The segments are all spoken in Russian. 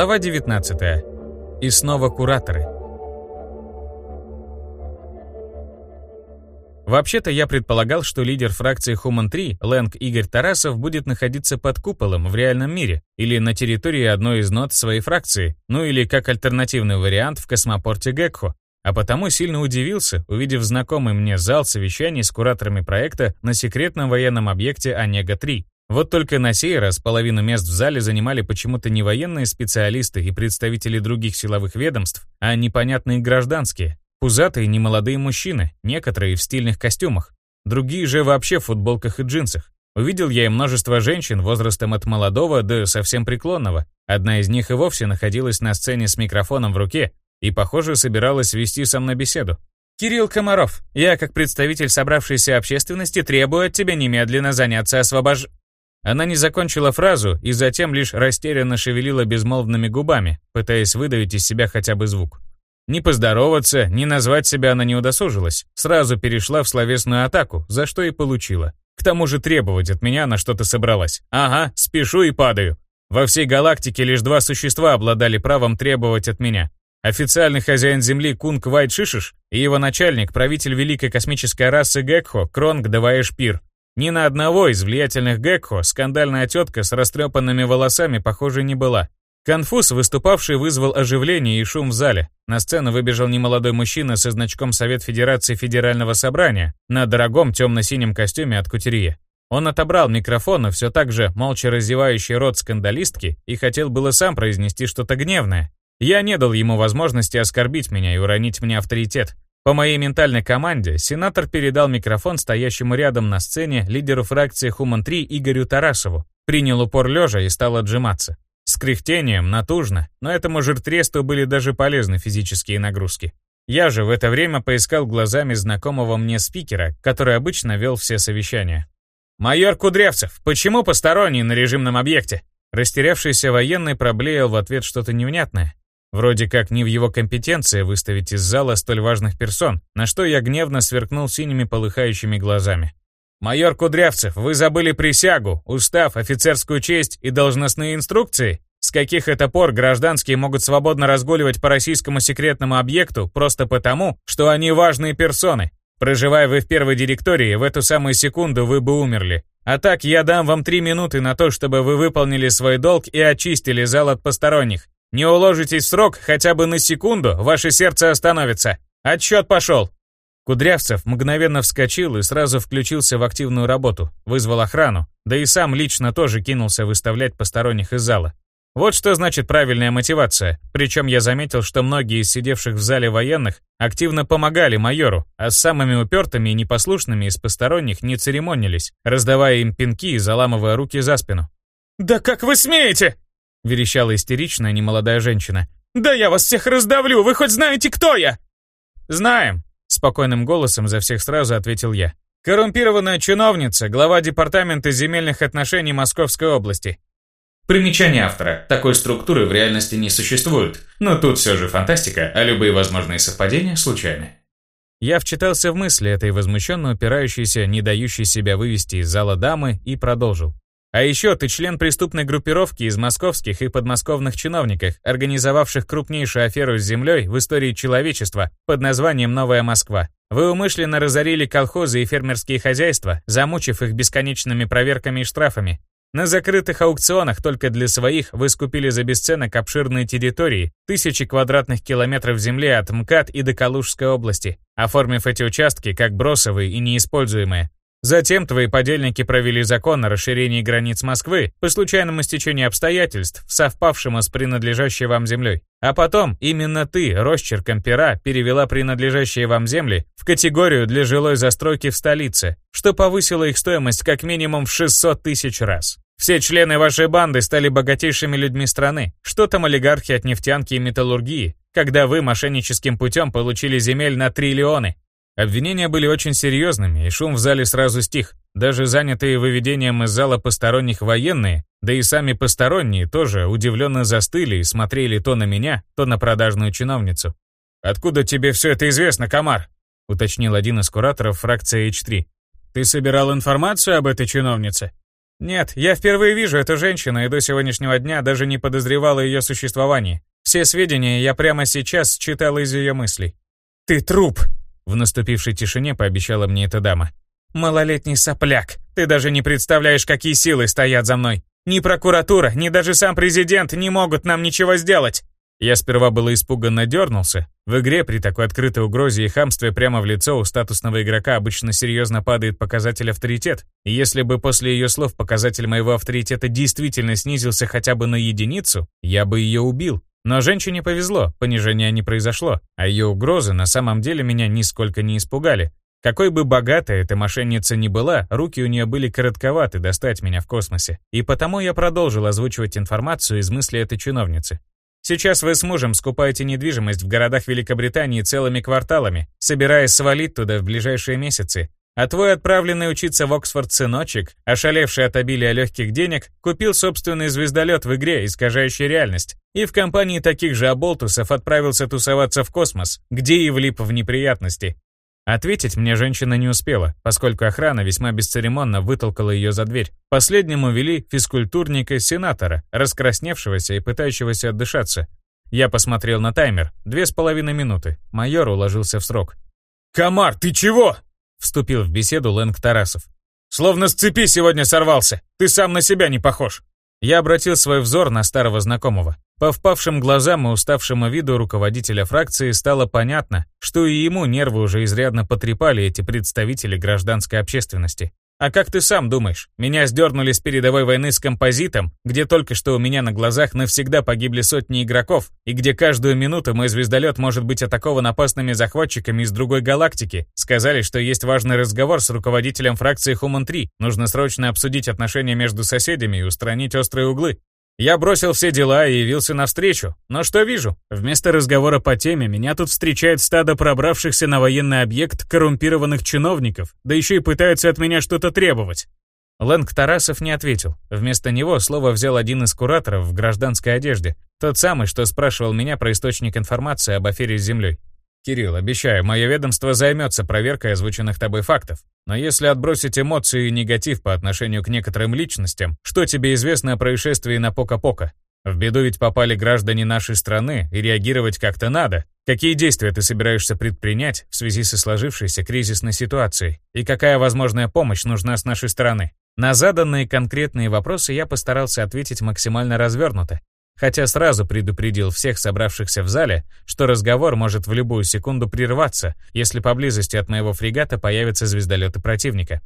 Глава 19. И снова кураторы. Вообще-то я предполагал, что лидер фракции Human 3, Лэнг Игорь Тарасов, будет находиться под куполом в реальном мире или на территории одной из нот своей фракции, ну или как альтернативный вариант в космопорте Гекхо. А потому сильно удивился, увидев знакомый мне зал совещаний с кураторами проекта на секретном военном объекте Онега-3. Вот только на сей раз половину мест в зале занимали почему-то не военные специалисты и представители других силовых ведомств, а непонятные гражданские. Пузатые немолодые мужчины, некоторые в стильных костюмах, другие же вообще в футболках и джинсах. Увидел я и множество женщин возрастом от молодого до совсем преклонного. Одна из них и вовсе находилась на сцене с микрофоном в руке и, похоже, собиралась вести со мной беседу. «Кирилл Комаров, я, как представитель собравшейся общественности, требую от тебя немедленно заняться освобож...» Она не закончила фразу и затем лишь растерянно шевелила безмолвными губами, пытаясь выдавить из себя хотя бы звук. Ни поздороваться, ни назвать себя она не удосужилась, сразу перешла в словесную атаку, за что и получила. К тому же требовать от меня на что-то собралась. Ага, спешу и падаю. Во всей галактике лишь два существа обладали правом требовать от меня. Официальный хозяин Земли Кунг Вайт Шишиш и его начальник, правитель великой космической расы Гекхо Кронг Даваэш Пир. Ни на одного из влиятельных Гекхо скандальная тетка с растрепанными волосами, похоже, не была. Конфуз, выступавший, вызвал оживление и шум в зале. На сцену выбежал немолодой мужчина со значком Совет Федерации Федерального Собрания на дорогом темно-синем костюме от кутерье. Он отобрал микрофон, и все так же молча разевающий рот скандалистки и хотел было сам произнести что-то гневное. Я не дал ему возможности оскорбить меня и уронить мне авторитет. По моей ментальной команде сенатор передал микрофон стоящему рядом на сцене лидеру фракции Хуман-3 Игорю Тарасову, принял упор лежа и стал отжиматься. С кряхтением, натужно, но этому жиртресту были даже полезны физические нагрузки. Я же в это время поискал глазами знакомого мне спикера, который обычно вел все совещания. «Майор Кудрявцев, почему посторонний на режимном объекте?» Растерявшийся военный проблеял в ответ что-то невнятное, Вроде как не в его компетенции выставить из зала столь важных персон, на что я гневно сверкнул синими полыхающими глазами. «Майор Кудрявцев, вы забыли присягу, устав, офицерскую честь и должностные инструкции? С каких это пор гражданские могут свободно разгуливать по российскому секретному объекту просто потому, что они важные персоны? Проживая вы в первой директории, в эту самую секунду вы бы умерли. А так я дам вам три минуты на то, чтобы вы выполнили свой долг и очистили зал от посторонних. Не уложитесь срок хотя бы на секунду, ваше сердце остановится. Отсчет пошел!» Кудрявцев мгновенно вскочил и сразу включился в активную работу, вызвал охрану, да и сам лично тоже кинулся выставлять посторонних из зала. Вот что значит правильная мотивация. Причем я заметил, что многие из сидевших в зале военных активно помогали майору, а с самыми упертыми и непослушными из посторонних не церемонились, раздавая им пинки и заламывая руки за спину. «Да как вы смеете!» — верещала истеричная немолодая женщина. «Да я вас всех раздавлю! Вы хоть знаете, кто я?» «Знаем», — спокойным голосом за всех сразу ответил я. «Коррумпированная чиновница, глава Департамента земельных отношений Московской области». Примечание автора. Такой структуры в реальности не существует. Но тут все же фантастика, а любые возможные совпадения случайны. Я вчитался в мысли этой возмущенно упирающейся, не дающей себя вывести из зала дамы и продолжил. А еще ты член преступной группировки из московских и подмосковных чиновников, организовавших крупнейшую аферу с землей в истории человечества под названием «Новая Москва». Вы умышленно разорили колхозы и фермерские хозяйства, замучив их бесконечными проверками и штрафами. На закрытых аукционах только для своих вы скупили за бесценок обширные территории, тысячи квадратных километров земли от МКАД и до Калужской области, оформив эти участки как бросовые и неиспользуемые. Затем твои подельники провели закон о расширении границ Москвы по случайному стечению обстоятельств, совпавшему с принадлежащей вам землей. А потом именно ты, росчерком пера, перевела принадлежащие вам земли в категорию для жилой застройки в столице, что повысило их стоимость как минимум в 600 тысяч раз. Все члены вашей банды стали богатейшими людьми страны. Что там олигархи от нефтянки и металлургии, когда вы мошенническим путем получили земель на триллионы, Обвинения были очень серьезными, и шум в зале сразу стих. Даже занятые выведением из зала посторонних военные, да и сами посторонние тоже удивленно застыли и смотрели то на меня, то на продажную чиновницу. «Откуда тебе все это известно, Комар?» — уточнил один из кураторов фракции H3. «Ты собирал информацию об этой чиновнице?» Нет, я впервые вижу эту женщину и до сегодняшнего дня даже не подозревала ее существовании. Все сведения я прямо сейчас читал из ее мыслей. «Ты труп!» В наступившей тишине пообещала мне эта дама. «Малолетний сопляк! Ты даже не представляешь, какие силы стоят за мной! Ни прокуратура, ни даже сам президент не могут нам ничего сделать!» Я сперва было испуганно дернулся. В игре при такой открытой угрозе и хамстве прямо в лицо у статусного игрока обычно серьезно падает показатель авторитет. И если бы после ее слов показатель моего авторитета действительно снизился хотя бы на единицу, я бы ее убил. Но женщине повезло, понижения не произошло, а ее угрозы на самом деле меня нисколько не испугали. Какой бы богатой эта мошенница ни была, руки у нее были коротковаты достать меня в космосе. И потому я продолжил озвучивать информацию из мысли этой чиновницы. Сейчас вы с мужем скупаете недвижимость в городах Великобритании целыми кварталами, собираясь свалить туда в ближайшие месяцы. А твой отправленный учиться в Оксфорд сыночек, ошалевший от обилия легких денег, купил собственный звездолет в игре, искажающий реальность, и в компании таких же оболтусов отправился тусоваться в космос, где и влип в неприятности. Ответить мне женщина не успела, поскольку охрана весьма бесцеремонно вытолкала ее за дверь. Последнему вели физкультурника-сенатора, раскрасневшегося и пытающегося отдышаться. Я посмотрел на таймер. Две с половиной минуты. Майор уложился в срок. «Комар, ты чего?» Вступил в беседу Лэнг Тарасов. «Словно с цепи сегодня сорвался. Ты сам на себя не похож». Я обратил свой взор на старого знакомого. По впавшим глазам и уставшему виду руководителя фракции стало понятно, что и ему нервы уже изрядно потрепали эти представители гражданской общественности. А как ты сам думаешь? Меня сдернули с передовой войны с композитом, где только что у меня на глазах навсегда погибли сотни игроков, и где каждую минуту мой звездолет может быть атакован опасными захватчиками из другой галактики. Сказали, что есть важный разговор с руководителем фракции Хуман-3. Нужно срочно обсудить отношения между соседями и устранить острые углы. Я бросил все дела и явился навстречу. Но что вижу? Вместо разговора по теме меня тут встречает стадо пробравшихся на военный объект коррумпированных чиновников, да еще и пытаются от меня что-то требовать. Лэнг Тарасов не ответил. Вместо него слово взял один из кураторов в гражданской одежде, тот самый, что спрашивал меня про источник информации об афере с Землей. «Кирилл, обещаю, мое ведомство займется проверкой озвученных тобой фактов. Но если отбросить эмоции и негатив по отношению к некоторым личностям, что тебе известно о происшествии на Пока-Пока? В беду ведь попали граждане нашей страны, и реагировать как-то надо. Какие действия ты собираешься предпринять в связи со сложившейся кризисной ситуацией? И какая возможная помощь нужна с нашей стороны? На заданные конкретные вопросы я постарался ответить максимально развернуто, хотя сразу предупредил всех собравшихся в зале, что разговор может в любую секунду прерваться, если поблизости от моего фрегата появятся звездолеты противника.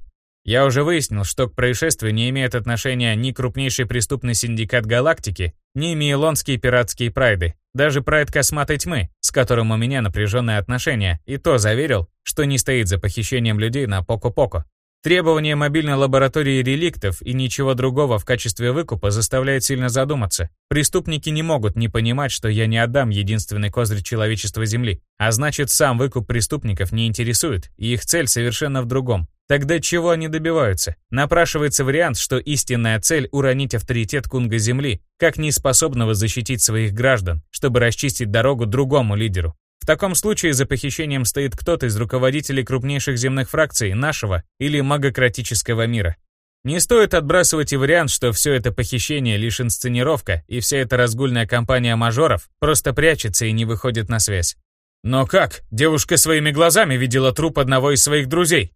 Я уже выяснил, что к происшествию не имеет отношения ни крупнейший преступный синдикат галактики, ни миелонские пиратские прайды, даже прайд косматой тьмы, с которым у меня напряженные отношения, и то заверил, что не стоит за похищением людей на Поко-Поко. Требование мобильной лаборатории реликтов и ничего другого в качестве выкупа заставляет сильно задуматься. Преступники не могут не понимать, что я не отдам единственный козырь человечества Земли. А значит, сам выкуп преступников не интересует, и их цель совершенно в другом. Тогда чего они добиваются? Напрашивается вариант, что истинная цель — уронить авторитет Кунга Земли, как неспособного защитить своих граждан, чтобы расчистить дорогу другому лидеру. В таком случае за похищением стоит кто-то из руководителей крупнейших земных фракций нашего или магократического мира. Не стоит отбрасывать и вариант, что все это похищение лишь инсценировка, и вся эта разгульная компания мажоров просто прячется и не выходит на связь. Но как? Девушка своими глазами видела труп одного из своих друзей.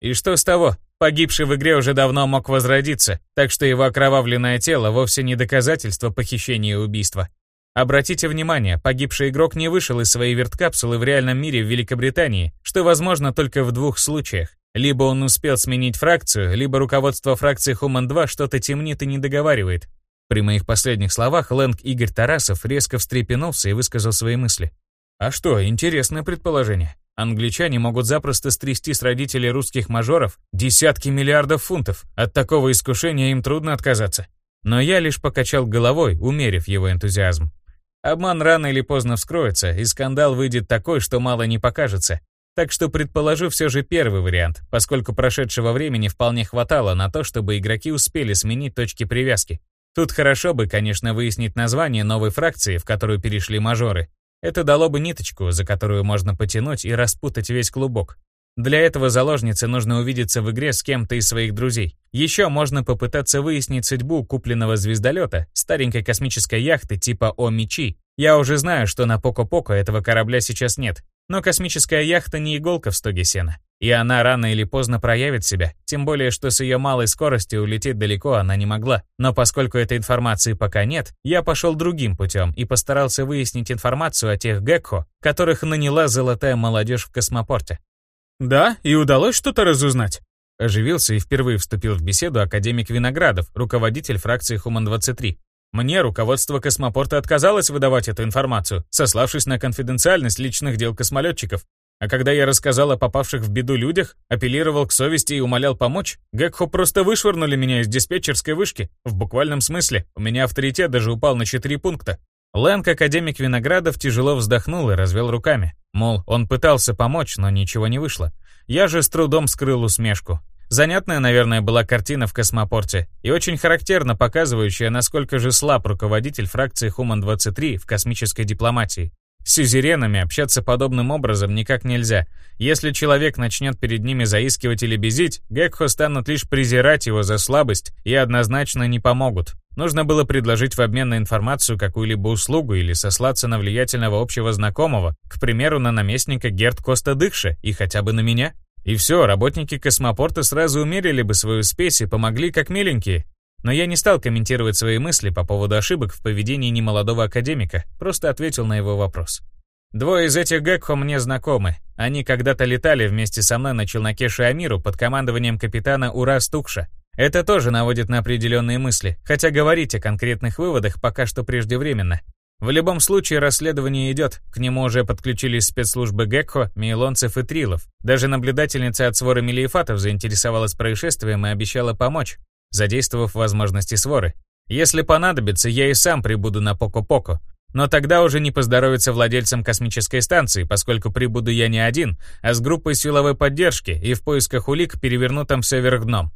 И что с того? Погибший в игре уже давно мог возродиться, так что его окровавленное тело вовсе не доказательство похищения и убийства. Обратите внимание, погибший игрок не вышел из своей верткапсулы в реальном мире в Великобритании, что возможно только в двух случаях. Либо он успел сменить фракцию, либо руководство фракции Human 2 что-то темнит и не договаривает. При моих последних словах Лэнг Игорь Тарасов резко встрепенулся и высказал свои мысли. А что, интересное предположение. Англичане могут запросто стрясти с родителей русских мажоров десятки миллиардов фунтов. От такого искушения им трудно отказаться. Но я лишь покачал головой, умерив его энтузиазм. Обман рано или поздно вскроется, и скандал выйдет такой, что мало не покажется. Так что предположу все же первый вариант, поскольку прошедшего времени вполне хватало на то, чтобы игроки успели сменить точки привязки. Тут хорошо бы, конечно, выяснить название новой фракции, в которую перешли мажоры. Это дало бы ниточку, за которую можно потянуть и распутать весь клубок. Для этого заложнице нужно увидеться в игре с кем-то из своих друзей. Еще можно попытаться выяснить судьбу купленного звездолета, старенькой космической яхты типа О-Мичи. Я уже знаю, что на Поко-Поко этого корабля сейчас нет. Но космическая яхта не иголка в стоге сена. И она рано или поздно проявит себя, тем более, что с ее малой скоростью улететь далеко она не могла. Но поскольку этой информации пока нет, я пошел другим путем и постарался выяснить информацию о тех Гекко, которых наняла золотая молодежь в космопорте. «Да, и удалось что-то разузнать?» Оживился и впервые вступил в беседу академик Виноградов, руководитель фракции Хуман-23. Мне руководство космопорта отказалось выдавать эту информацию, сославшись на конфиденциальность личных дел космолетчиков. А когда я рассказал о попавших в беду людях, апеллировал к совести и умолял помочь, Гекхо просто вышвырнули меня из диспетчерской вышки. В буквальном смысле, у меня авторитет даже упал на 4 пункта. Лэнг, академик Виноградов, тяжело вздохнул и развел руками. Мол, он пытался помочь, но ничего не вышло. Я же с трудом скрыл усмешку. Занятная, наверное, была картина в космопорте и очень характерно показывающая, насколько же слаб руководитель фракции Хуман-23 в космической дипломатии. С сюзеренами общаться подобным образом никак нельзя. Если человек начнет перед ними заискивать или безить, Гекхо станут лишь презирать его за слабость и однозначно не помогут. Нужно было предложить в обмен на информацию какую-либо услугу или сослаться на влиятельного общего знакомого, к примеру, на наместника Герт Коста Дыхша и хотя бы на меня. И все, работники космопорта сразу умерили бы свою спесь и помогли как миленькие. Но я не стал комментировать свои мысли по поводу ошибок в поведении немолодого академика, просто ответил на его вопрос. Двое из этих Гекхо мне знакомы. Они когда-то летали вместе со мной на челноке Шиамиру под командованием капитана Ура Стукша. Это тоже наводит на определенные мысли, хотя говорить о конкретных выводах пока что преждевременно. В любом случае расследование идет, к нему уже подключились спецслужбы Гекхо, Мейлонцев и Трилов. Даже наблюдательница от свора Мелиефатов заинтересовалась происшествием и обещала помочь задействовав возможности своры. Если понадобится, я и сам прибуду на Поко-Поко. Но тогда уже не поздоровится владельцам космической станции, поскольку прибуду я не один, а с группой силовой поддержки и в поисках улик переверну там все вверх дном.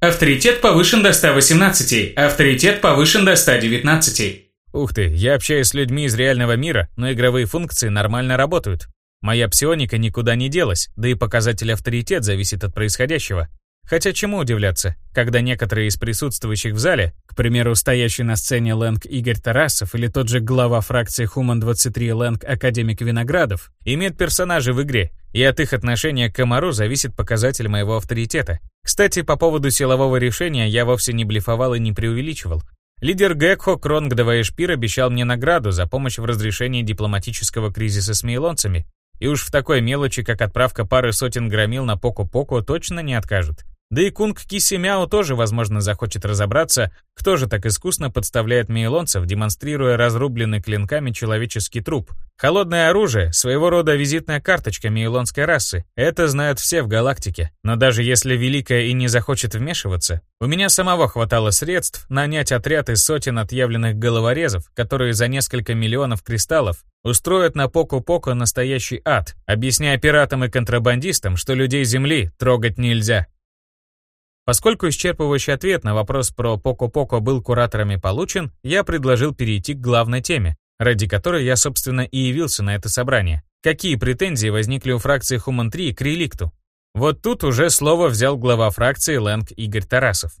Авторитет повышен до 118, авторитет повышен до 119. Ух ты, я общаюсь с людьми из реального мира, но игровые функции нормально работают. Моя псионика никуда не делась, да и показатель авторитет зависит от происходящего. Хотя чему удивляться, когда некоторые из присутствующих в зале, к примеру, стоящий на сцене Лэнг Игорь Тарасов или тот же глава фракции Хуман-23 Лэнг Академик Виноградов, имеют персонажи в игре, и от их отношения к комару зависит показатель моего авторитета. Кстати, по поводу силового решения я вовсе не блефовал и не преувеличивал. Лидер Гекхо Кронг Даваешпир обещал мне награду за помощь в разрешении дипломатического кризиса с мейлонцами, и уж в такой мелочи, как отправка пары сотен громил на Поко-Поко, точно не откажут. Да и Кунг Киси Мяо тоже, возможно, захочет разобраться, кто же так искусно подставляет мейлонцев, демонстрируя разрубленный клинками человеческий труп. Холодное оружие — своего рода визитная карточка мейлонской расы. Это знают все в галактике. Но даже если Великая и не захочет вмешиваться, у меня самого хватало средств нанять отряд из сотен отъявленных головорезов, которые за несколько миллионов кристаллов устроят на Поко-Поко настоящий ад, объясняя пиратам и контрабандистам, что людей Земли трогать нельзя. Поскольку исчерпывающий ответ на вопрос про Поко-Поко был кураторами получен, я предложил перейти к главной теме, ради которой я, собственно, и явился на это собрание. Какие претензии возникли у фракции Хуман-3 к реликту? Вот тут уже слово взял глава фракции Лэнг Игорь Тарасов.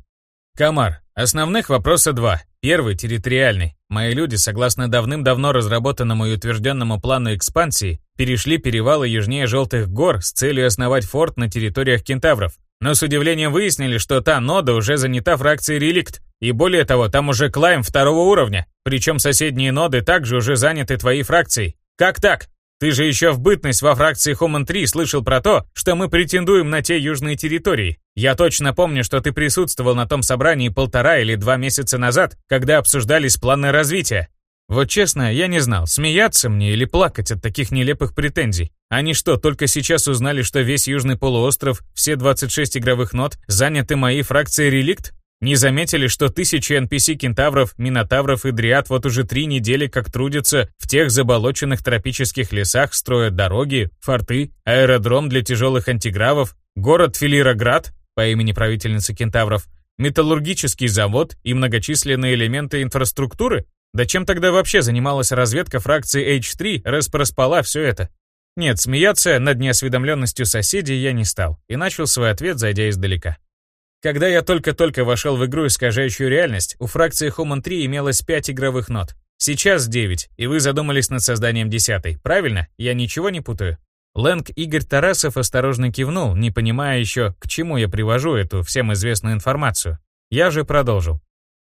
Камар, основных вопроса два. Первый — территориальный. Мои люди, согласно давным-давно разработанному и утвержденному плану экспансии, перешли перевалы южнее Желтых гор с целью основать форт на территориях кентавров. Но с удивлением выяснили, что та нода уже занята фракцией реликт. И более того, там уже клайм второго уровня. Причем соседние ноды также уже заняты твоей фракцией. Как так? Ты же еще в бытность во фракции Human 3 слышал про то, что мы претендуем на те южные территории. Я точно помню, что ты присутствовал на том собрании полтора или два месяца назад, когда обсуждались планы развития. Вот честно, я не знал, смеяться мне или плакать от таких нелепых претензий. Они что, только сейчас узнали, что весь Южный полуостров, все 26 игровых нот, заняты моей фракцией реликт? Не заметили, что тысячи NPC-кентавров, минотавров и дриад вот уже три недели как трудятся в тех заболоченных тропических лесах, строят дороги, форты, аэродром для тяжелых антигравов, город Филироград по имени правительницы кентавров, металлургический завод и многочисленные элементы инфраструктуры? Да чем тогда вообще занималась разведка фракции H3, раз проспала все это? Нет, смеяться над неосведомленностью соседей я не стал и начал свой ответ, зайдя издалека. Когда я только-только вошел в игру «Искажающую реальность», у фракции Human 3 имелось 5 игровых нот. Сейчас 9, и вы задумались над созданием 10 правильно? Я ничего не путаю? Лэнг Игорь Тарасов осторожно кивнул, не понимая еще, к чему я привожу эту всем известную информацию. Я же продолжил.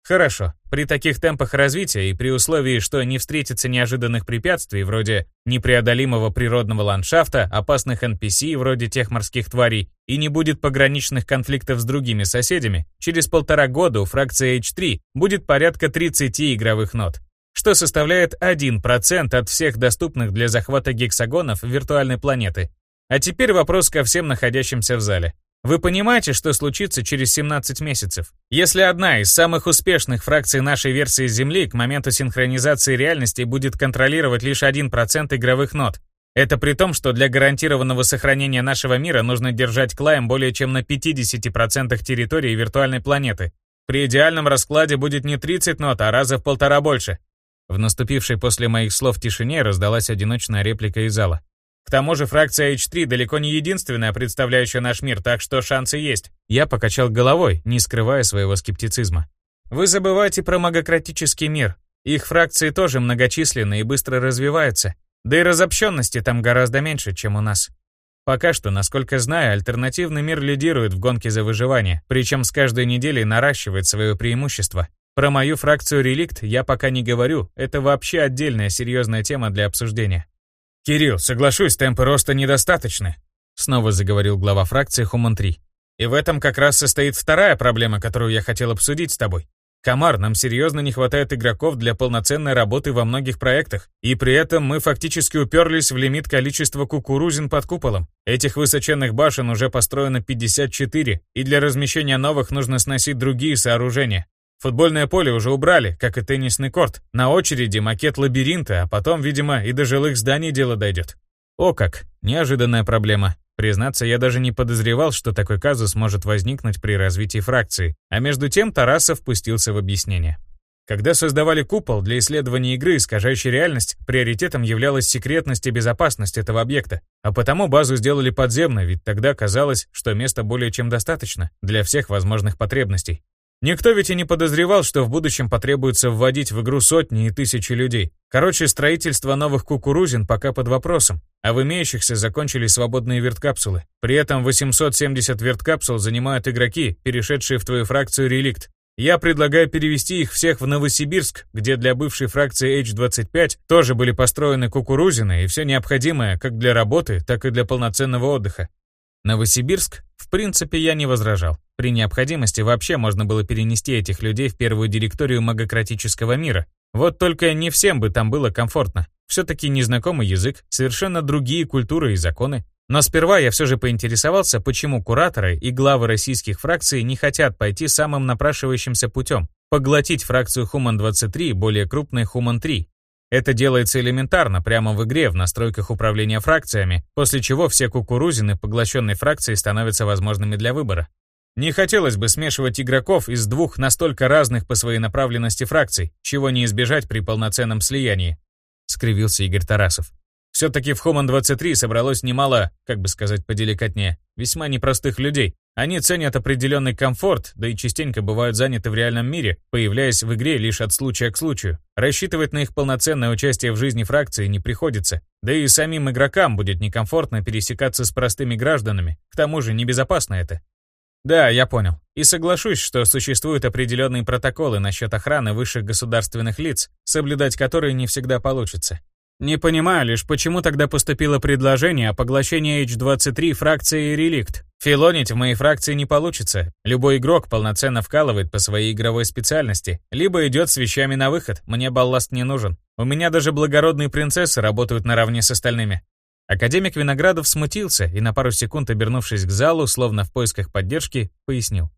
Хорошо, при таких темпах развития и при условии, что не встретится неожиданных препятствий вроде непреодолимого природного ландшафта, опасных NPC вроде тех морских тварей и не будет пограничных конфликтов с другими соседями, через полтора года у фракции H3 будет порядка 30 игровых нот, что составляет 1% от всех доступных для захвата гексагонов виртуальной планеты. А теперь вопрос ко всем находящимся в зале. Вы понимаете, что случится через 17 месяцев? Если одна из самых успешных фракций нашей версии Земли к моменту синхронизации реальности будет контролировать лишь 1% игровых нот, это при том, что для гарантированного сохранения нашего мира нужно держать клаем более чем на 50% территории виртуальной планеты. При идеальном раскладе будет не 30 нот, а раза в полтора больше. В наступившей после моих слов тишине раздалась одиночная реплика из зала. К тому же фракция H3 далеко не единственная, представляющая наш мир, так что шансы есть. Я покачал головой, не скрывая своего скептицизма. Вы забываете про магократический мир. Их фракции тоже многочисленны и быстро развиваются. Да и разобщенности там гораздо меньше, чем у нас. Пока что, насколько знаю, альтернативный мир лидирует в гонке за выживание, причем с каждой неделей наращивает свое преимущество. Про мою фракцию «Реликт» я пока не говорю, это вообще отдельная серьезная тема для обсуждения. «Кирилл, соглашусь, темпы роста недостаточны», снова заговорил глава фракции Хуман-3. «И в этом как раз состоит вторая проблема, которую я хотел обсудить с тобой. Комар, нам серьезно не хватает игроков для полноценной работы во многих проектах, и при этом мы фактически уперлись в лимит количества кукурузин под куполом. Этих высоченных башен уже построено 54, и для размещения новых нужно сносить другие сооружения. Футбольное поле уже убрали, как и теннисный корт. На очереди макет лабиринта, а потом, видимо, и до жилых зданий дело дойдет. О как, неожиданная проблема. Признаться, я даже не подозревал, что такой казус может возникнуть при развитии фракции. А между тем Тарасов впустился в объяснение. Когда создавали купол для исследования игры, искажающей реальность, приоритетом являлась секретность и безопасность этого объекта. А потому базу сделали подземной, ведь тогда казалось, что места более чем достаточно для всех возможных потребностей. Никто ведь и не подозревал, что в будущем потребуется вводить в игру сотни и тысячи людей. Короче, строительство новых кукурузин пока под вопросом, а в имеющихся закончились свободные верткапсулы. При этом 870 верткапсул занимают игроки, перешедшие в твою фракцию «Реликт». Я предлагаю перевести их всех в Новосибирск, где для бывшей фракции H25 тоже были построены кукурузины и все необходимое как для работы, так и для полноценного отдыха. Новосибирск, в принципе, я не возражал. При необходимости вообще можно было перенести этих людей в первую директорию магократического мира. Вот только не всем бы там было комфортно. Все-таки незнакомый язык, совершенно другие культуры и законы. Но сперва я все же поинтересовался, почему кураторы и главы российских фракций не хотят пойти самым напрашивающимся путем – поглотить фракцию Human-23 более крупной Human-3, это делается элементарно, прямо в игре, в настройках управления фракциями, после чего все кукурузины поглощенной фракции становятся возможными для выбора. Не хотелось бы смешивать игроков из двух настолько разных по своей направленности фракций, чего не избежать при полноценном слиянии, — скривился Игорь Тарасов. Все-таки в Human 23 собралось немало, как бы сказать поделикатнее, весьма непростых людей. Они ценят определенный комфорт, да и частенько бывают заняты в реальном мире, появляясь в игре лишь от случая к случаю. Рассчитывать на их полноценное участие в жизни фракции не приходится. Да и самим игрокам будет некомфортно пересекаться с простыми гражданами. К тому же небезопасно это. Да, я понял. И соглашусь, что существуют определенные протоколы насчет охраны высших государственных лиц, соблюдать которые не всегда получится. Не понимаю лишь, почему тогда поступило предложение о поглощении H23 фракции «Реликт». Филонить в моей фракции не получится. Любой игрок полноценно вкалывает по своей игровой специальности, либо идет с вещами на выход, мне балласт не нужен. У меня даже благородные принцессы работают наравне с остальными. Академик Виноградов смутился и на пару секунд, обернувшись к залу, словно в поисках поддержки, пояснил.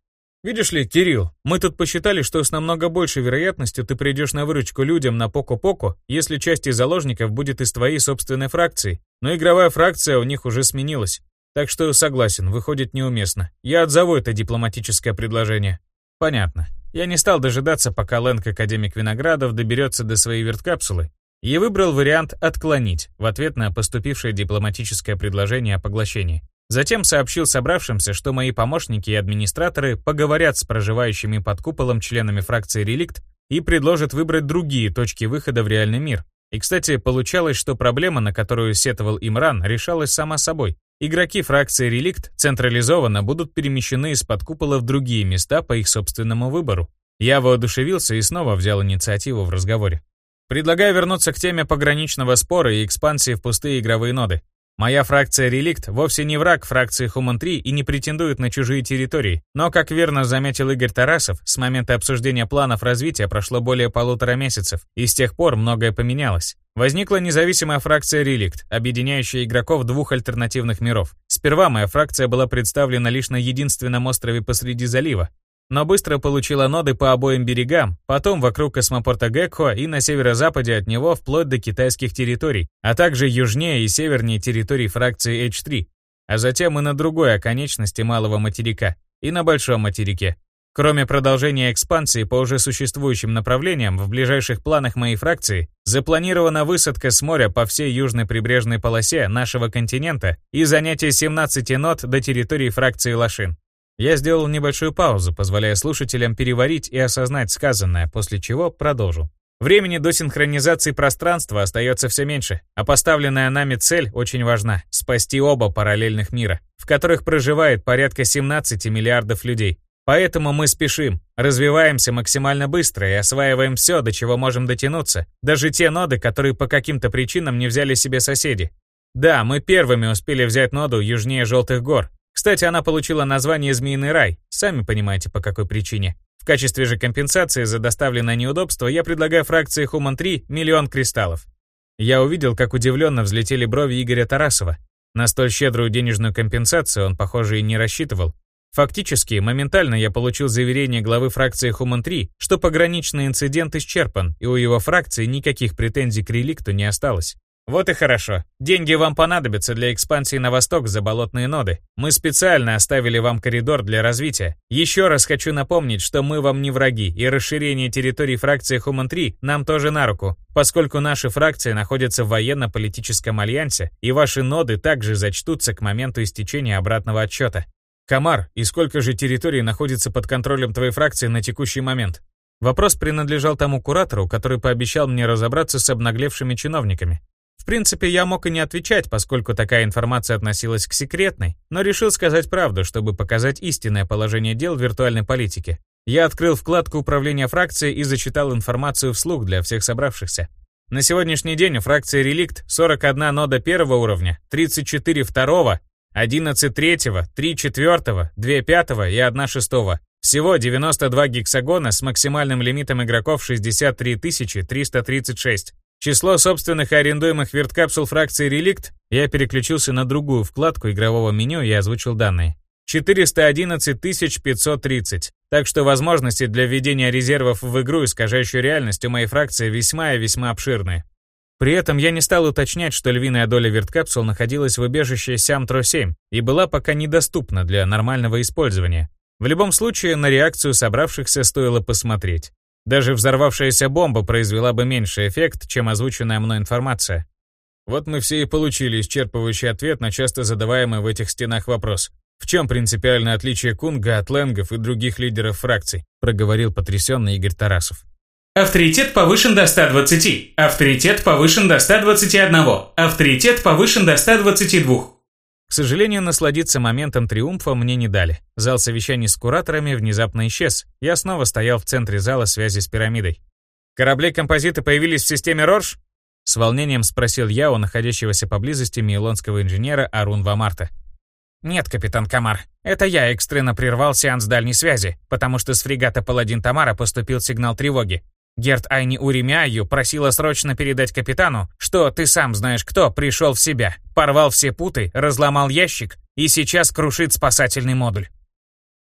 Видишь ли, Кирилл, мы тут посчитали, что с намного большей вероятностью ты придешь на выручку людям на Поко-Поко, если часть из заложников будет из твоей собственной фракции, но игровая фракция у них уже сменилась. Так что согласен, выходит неуместно. Я отзову это дипломатическое предложение. Понятно. Я не стал дожидаться, пока Лэнг Академик Виноградов доберется до своей верткапсулы, и выбрал вариант «отклонить» в ответ на поступившее дипломатическое предложение о поглощении. Затем сообщил собравшимся, что мои помощники и администраторы поговорят с проживающими под куполом членами фракции «Реликт» и предложат выбрать другие точки выхода в реальный мир. И, кстати, получалось, что проблема, на которую сетовал Имран, решалась сама собой. Игроки фракции «Реликт» централизованно будут перемещены из-под купола в другие места по их собственному выбору. Я воодушевился и снова взял инициативу в разговоре. Предлагаю вернуться к теме пограничного спора и экспансии в пустые игровые ноды. Моя фракция «Реликт» вовсе не враг фракции «Хуман-3» и не претендует на чужие территории, но, как верно заметил Игорь Тарасов, с момента обсуждения планов развития прошло более полутора месяцев, и с тех пор многое поменялось. Возникла независимая фракция «Реликт», объединяющая игроков двух альтернативных миров. Сперва моя фракция была представлена лишь на единственном острове посреди залива, но быстро получила ноды по обоим берегам, потом вокруг космопорта Гекхо и на северо-западе от него вплоть до китайских территорий, а также южнее и севернее территорий фракции H3, а затем и на другой оконечности малого материка, и на большом материке. Кроме продолжения экспансии по уже существующим направлениям, в ближайших планах моей фракции запланирована высадка с моря по всей южной прибрежной полосе нашего континента и занятие 17 нот до территории фракции Лошин. Я сделал небольшую паузу, позволяя слушателям переварить и осознать сказанное, после чего продолжил. Времени до синхронизации пространства остается все меньше, а поставленная нами цель очень важна — спасти оба параллельных мира, в которых проживает порядка 17 миллиардов людей. Поэтому мы спешим, развиваемся максимально быстро и осваиваем все, до чего можем дотянуться, даже те ноды, которые по каким-то причинам не взяли себе соседи. Да, мы первыми успели взять ноду южнее Желтых гор, кстати, она получила название «Змеиный рай», сами понимаете, по какой причине. В качестве же компенсации за доставленное неудобство я предлагаю фракции Human 3 миллион кристаллов. Я увидел, как удивленно взлетели брови Игоря Тарасова. На столь щедрую денежную компенсацию он, похоже, и не рассчитывал. Фактически, моментально я получил заверение главы фракции Human 3, что пограничный инцидент исчерпан, и у его фракции никаких претензий к реликту не осталось. Вот и хорошо. Деньги вам понадобятся для экспансии на восток за болотные ноды. Мы специально оставили вам коридор для развития. Еще раз хочу напомнить, что мы вам не враги, и расширение территорий фракции Human-3 нам тоже на руку, поскольку наши фракции находятся в военно-политическом альянсе, и ваши ноды также зачтутся к моменту истечения обратного отчета. Камар, и сколько же территорий находится под контролем твоей фракции на текущий момент? Вопрос принадлежал тому куратору, который пообещал мне разобраться с обнаглевшими чиновниками. В принципе, я мог и не отвечать, поскольку такая информация относилась к секретной, но решил сказать правду, чтобы показать истинное положение дел в виртуальной политике. Я открыл вкладку управления фракцией и зачитал информацию вслух для всех собравшихся. На сегодняшний день у фракции «Реликт» 41 нода первого уровня, 34 второго, 11 третьего, 3 четвертого, 2 пятого и 1 шестого. Всего 92 гексагона с максимальным лимитом игроков 63 336. Число собственных арендуемых верткапсул фракции «Реликт» я переключился на другую вкладку игрового меню и озвучил данные. 411 530. Так что возможности для введения резервов в игру, искажающую реальность, у моей фракции весьма и весьма обширные. При этом я не стал уточнять, что львиная доля верткапсул находилась в убежище Сямтро-7 и была пока недоступна для нормального использования. В любом случае, на реакцию собравшихся стоило посмотреть. Даже взорвавшаяся бомба произвела бы меньший эффект, чем озвученная мной информация. Вот мы все и получили исчерпывающий ответ на часто задаваемый в этих стенах вопрос. В чем принципиальное отличие Кунга от Ленгов и других лидеров фракций? Проговорил потрясенный Игорь Тарасов. Авторитет повышен до 120. Авторитет повышен до 121. Авторитет повышен до 122. Сожалению, насладиться моментом триумфа мне не дали. Зал совещаний с кураторами внезапно исчез. Я снова стоял в центре зала связи с пирамидой. «Корабли-композиты появились в системе Рорж?» С волнением спросил я у находящегося поблизости мейлонского инженера Арун Вамарта. «Нет, капитан Камар, это я экстренно прервал сеанс дальней связи, потому что с фрегата «Паладин Тамара» поступил сигнал тревоги. Герт Айни Уремяю просила срочно передать капитану, что ты сам знаешь кто пришел в себя, порвал все путы, разломал ящик и сейчас крушит спасательный модуль.